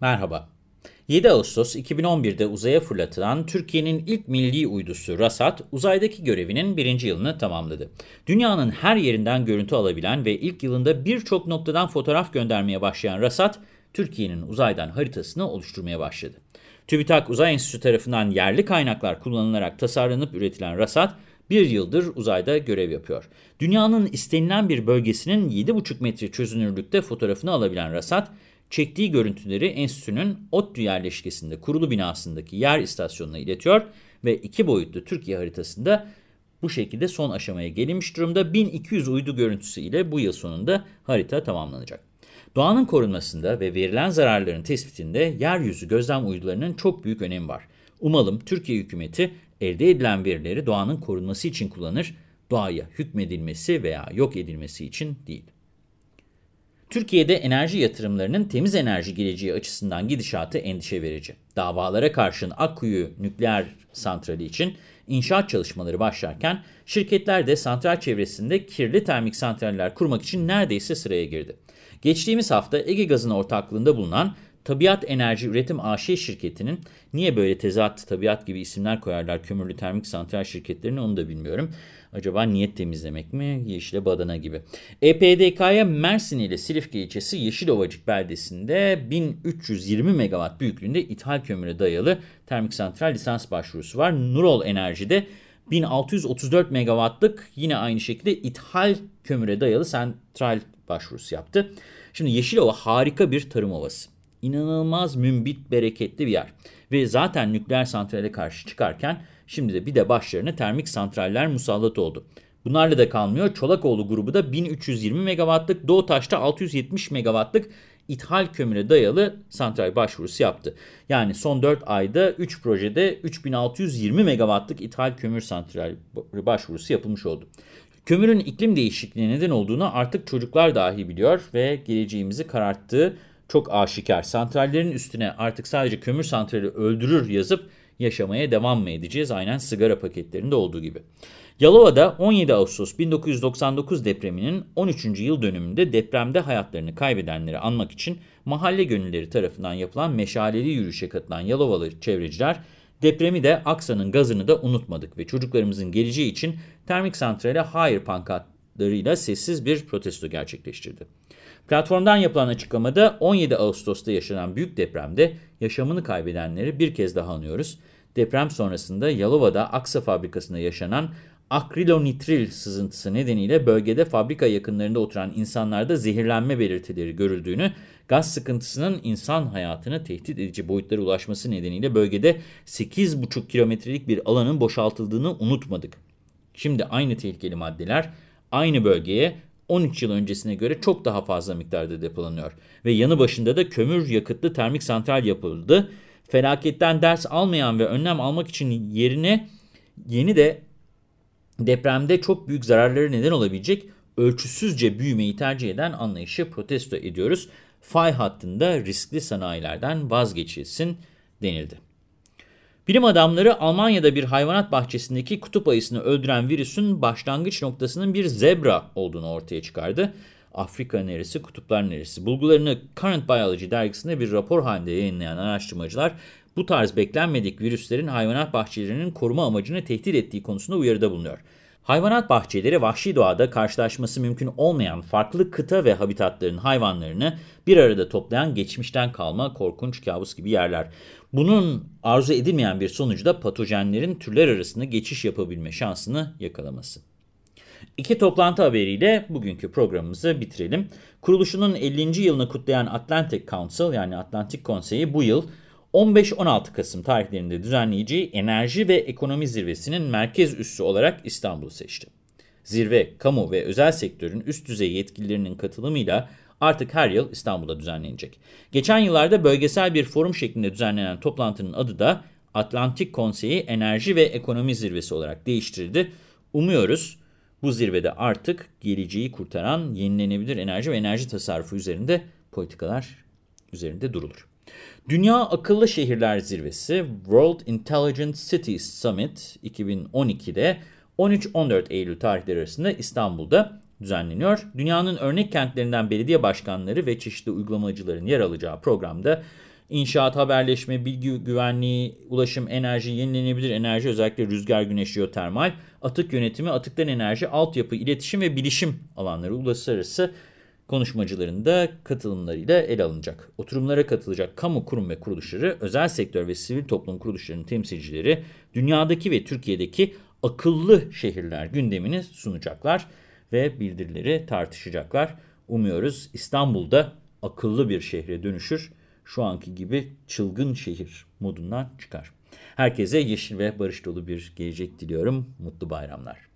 Merhaba. 7 Ağustos 2011'de uzaya fırlatılan Türkiye'nin ilk milli uydusu RASAT, uzaydaki görevinin birinci yılını tamamladı. Dünyanın her yerinden görüntü alabilen ve ilk yılında birçok noktadan fotoğraf göndermeye başlayan RASAT, Türkiye'nin uzaydan haritasını oluşturmaya başladı. TÜBİTAK Uzay Enstitüsü tarafından yerli kaynaklar kullanılarak tasarlanıp üretilen RASAT, bir yıldır uzayda görev yapıyor. Dünyanın istenilen bir bölgesinin 7,5 metre çözünürlükte fotoğrafını alabilen RASAT, çektiği görüntüleri enstitünün ODTÜ yerleşkesinde kurulu binasındaki yer istasyonuna iletiyor ve iki boyutlu Türkiye haritasında bu şekilde son aşamaya gelinmiş durumda 1200 uydu görüntüsü ile bu yıl sonunda harita tamamlanacak. Doğanın korunmasında ve verilen zararların tespitinde yeryüzü gözlem uydularının çok büyük önemi var. Umalım Türkiye hükümeti elde edilen verileri doğanın korunması için kullanır, doğaya hükmedilmesi veya yok edilmesi için değil. Türkiye'de enerji yatırımlarının temiz enerji geleceği açısından gidişatı endişe verici. Davalara karşın Akkuyu nükleer santrali için inşaat çalışmaları başlarken şirketler de santral çevresinde kirli termik santraller kurmak için neredeyse sıraya girdi. Geçtiğimiz hafta Ege Gaz'ın ortaklığında bulunan Tabiat Enerji Üretim AŞ şirketinin niye böyle tezat, tabiat gibi isimler koyarlar kömürlü termik santral şirketlerini onu da bilmiyorum. Acaba niyet temizlemek mi? Yeşile badana gibi. EPDK'ya Mersin ile Silifke ilçesi Yeşilovacık beldesinde 1320 megawatt büyüklüğünde ithal kömüre dayalı termik santral lisans başvurusu var. Nurol Enerji'de 1634 megawattlık yine aynı şekilde ithal kömüre dayalı santral başvurusu yaptı. Şimdi Yeşilova harika bir tarım ovası. İnanılmaz mümbit, bereketli bir yer. Ve zaten nükleer santrale karşı çıkarken şimdi de bir de başlarına termik santraller musallat oldu. Bunlarla da kalmıyor. Çolakoğlu grubu da 1320 megawattlık, Doğutaş'ta 670 megawattlık ithal kömüre dayalı santral başvurusu yaptı. Yani son 4 ayda 3 projede 3620 megawattlık ithal kömür santral başvurusu yapılmış oldu. Kömürün iklim değişikliğine neden olduğunu artık çocuklar dahi biliyor ve geleceğimizi kararttığı çok aşikar. Santrallerin üstüne artık sadece kömür santrali öldürür yazıp yaşamaya devam mı edeceğiz? Aynen sigara paketlerinde olduğu gibi. Yalova'da 17 Ağustos 1999 depreminin 13. yıl dönümünde depremde hayatlarını kaybedenleri anmak için mahalle gönülleri tarafından yapılan meşaleli yürüyüşe katılan Yalovalı çevreciler depremi de Aksa'nın gazını da unutmadık ve çocuklarımızın geleceği için termik santrale hayır pankartlarıyla sessiz bir protesto gerçekleştirdi. Platformdan yapılan açıklamada 17 Ağustos'ta yaşanan büyük depremde yaşamını kaybedenleri bir kez daha anıyoruz. Deprem sonrasında Yalova'da Aksa fabrikasında yaşanan akrilonitril sızıntısı nedeniyle bölgede fabrika yakınlarında oturan insanlarda zehirlenme belirtileri görüldüğünü, gaz sıkıntısının insan hayatını tehdit edici boyutlara ulaşması nedeniyle bölgede 8,5 kilometrelik bir alanın boşaltıldığını unutmadık. Şimdi aynı tehlikeli maddeler aynı bölgeye 13 yıl öncesine göre çok daha fazla miktarda depolanıyor. Ve yanı başında da kömür yakıtlı termik santral yapıldı. Felaketten ders almayan ve önlem almak için yerine yeni de depremde çok büyük zararları neden olabilecek ölçüsüzce büyümeyi tercih eden anlayışı protesto ediyoruz. Fay hattında riskli sanayilerden vazgeçilsin denildi. Bilim adamları Almanya'da bir hayvanat bahçesindeki kutup ayısını öldüren virüsün başlangıç noktasının bir zebra olduğunu ortaya çıkardı. Afrika neresi, kutuplar neresi? Bulgularını Current Biology dergisinde bir rapor halinde yayınlayan araştırmacılar bu tarz beklenmedik virüslerin hayvanat bahçelerinin koruma amacını tehdit ettiği konusunda uyarıda bulunuyor. Hayvanat bahçeleri vahşi doğada karşılaşması mümkün olmayan farklı kıta ve habitatların hayvanlarını bir arada toplayan geçmişten kalma korkunç kabus gibi yerler. Bunun arzu edilmeyen bir sonucu da patojenlerin türler arasında geçiş yapabilme şansını yakalaması. İki toplantı haberiyle bugünkü programımızı bitirelim. Kuruluşunun 50. yılını kutlayan Atlantic Council yani Atlantik Konseyi bu yıl 15-16 Kasım tarihlerinde düzenleyeceği enerji ve ekonomi zirvesinin merkez üssü olarak İstanbul'u seçti. Zirve, kamu ve özel sektörün üst düzey yetkililerinin katılımıyla artık her yıl İstanbul'da düzenlenecek. Geçen yıllarda bölgesel bir forum şeklinde düzenlenen toplantının adı da Atlantik Konseyi Enerji ve Ekonomi Zirvesi olarak değiştirildi. Umuyoruz bu zirvede artık geleceği kurtaran yenilenebilir enerji ve enerji tasarrufu üzerinde politikalar üzerinde durulur. Dünya Akıllı Şehirler Zirvesi World Intelligent Cities Summit 2012'de 13-14 Eylül tarihleri arasında İstanbul'da düzenleniyor. Dünyanın örnek kentlerinden belediye başkanları ve çeşitli uygulamacıların yer alacağı programda İnşaat, haberleşme, bilgi güvenliği, ulaşım, enerji, yenilenebilir enerji, özellikle rüzgar, güneş, jeotermal, atık yönetimi, atıktan enerji, altyapı, iletişim ve bilişim alanları uluslararası konuşmacıların da katılımlarıyla ele alınacak. Oturumlara katılacak kamu kurum ve kuruluşları, özel sektör ve sivil toplum kuruluşlarının temsilcileri dünyadaki ve Türkiye'deki akıllı şehirler gündemini sunacaklar ve bildirileri tartışacaklar. Umuyoruz İstanbul'da akıllı bir şehre dönüşür, şu anki gibi çılgın şehir modundan çıkar. Herkese yeşil ve barış dolu bir gelecek diliyorum. Mutlu bayramlar.